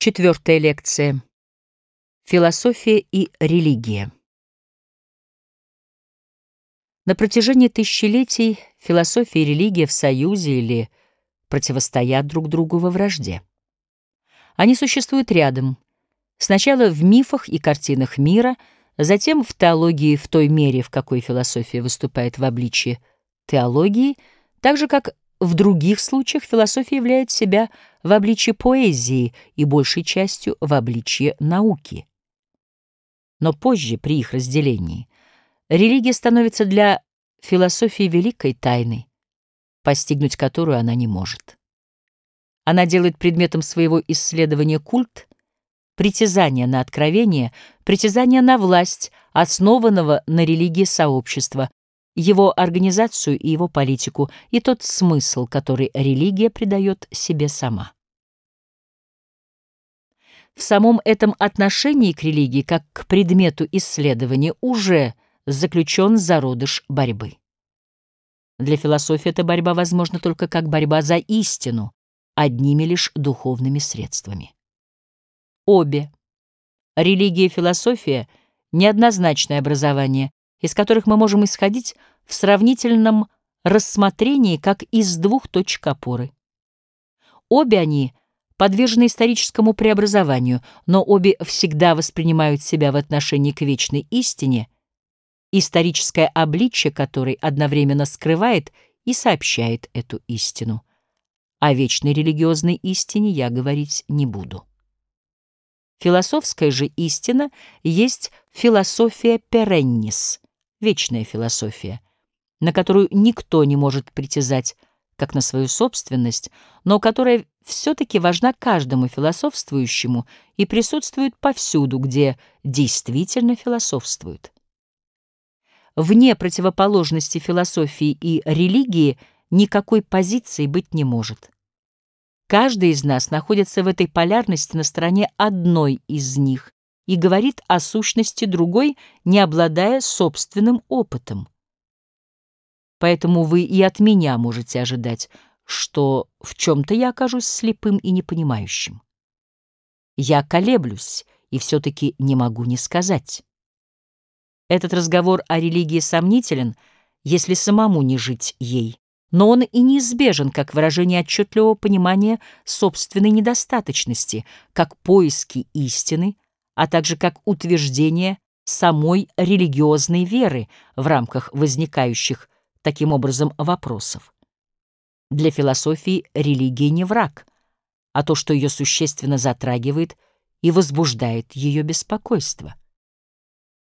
Четвертая лекция. Философия и религия. На протяжении тысячелетий философия и религия в союзе или противостоят друг другу во вражде. Они существуют рядом, сначала в мифах и картинах мира, затем в теологии в той мере, в какой философия выступает в обличье теологии, так же как в других случаях философия являет себя в обличье поэзии и большей частью в обличье науки. Но позже, при их разделении, религия становится для философии великой тайной, постигнуть которую она не может. Она делает предметом своего исследования культ, притязание на откровение, притязание на власть, основанного на религии сообщества, его организацию и его политику, и тот смысл, который религия придает себе сама. В самом этом отношении к религии, как к предмету исследования, уже заключен зародыш борьбы. Для философии эта борьба возможна только как борьба за истину, одними лишь духовными средствами. Обе, религия и философия, неоднозначное образование, из которых мы можем исходить в сравнительном рассмотрении как из двух точек опоры. Обе они подвержены историческому преобразованию, но обе всегда воспринимают себя в отношении к вечной истине, историческое обличие которой одновременно скрывает и сообщает эту истину. О вечной религиозной истине я говорить не буду. Философская же истина есть философия переннис — вечная философия, на которую никто не может притязать, как на свою собственность, но которая все-таки важна каждому философствующему и присутствует повсюду, где действительно философствуют. Вне противоположности философии и религии никакой позиции быть не может. Каждый из нас находится в этой полярности на стороне одной из них и говорит о сущности другой, не обладая собственным опытом. Поэтому вы и от меня можете ожидать, что в чем-то я окажусь слепым и непонимающим. Я колеблюсь и все-таки не могу не сказать. Этот разговор о религии сомнителен, если самому не жить ей, но он и неизбежен как выражение отчетливого понимания собственной недостаточности, как поиски истины — а также как утверждение самой религиозной веры в рамках возникающих таким образом вопросов. Для философии религия не враг, а то, что ее существенно затрагивает и возбуждает ее беспокойство —